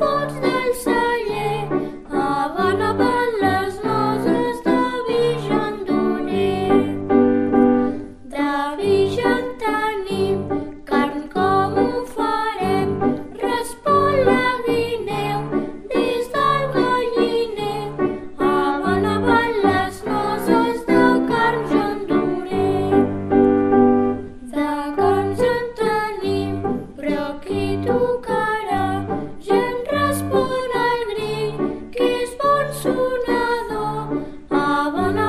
thought I wanna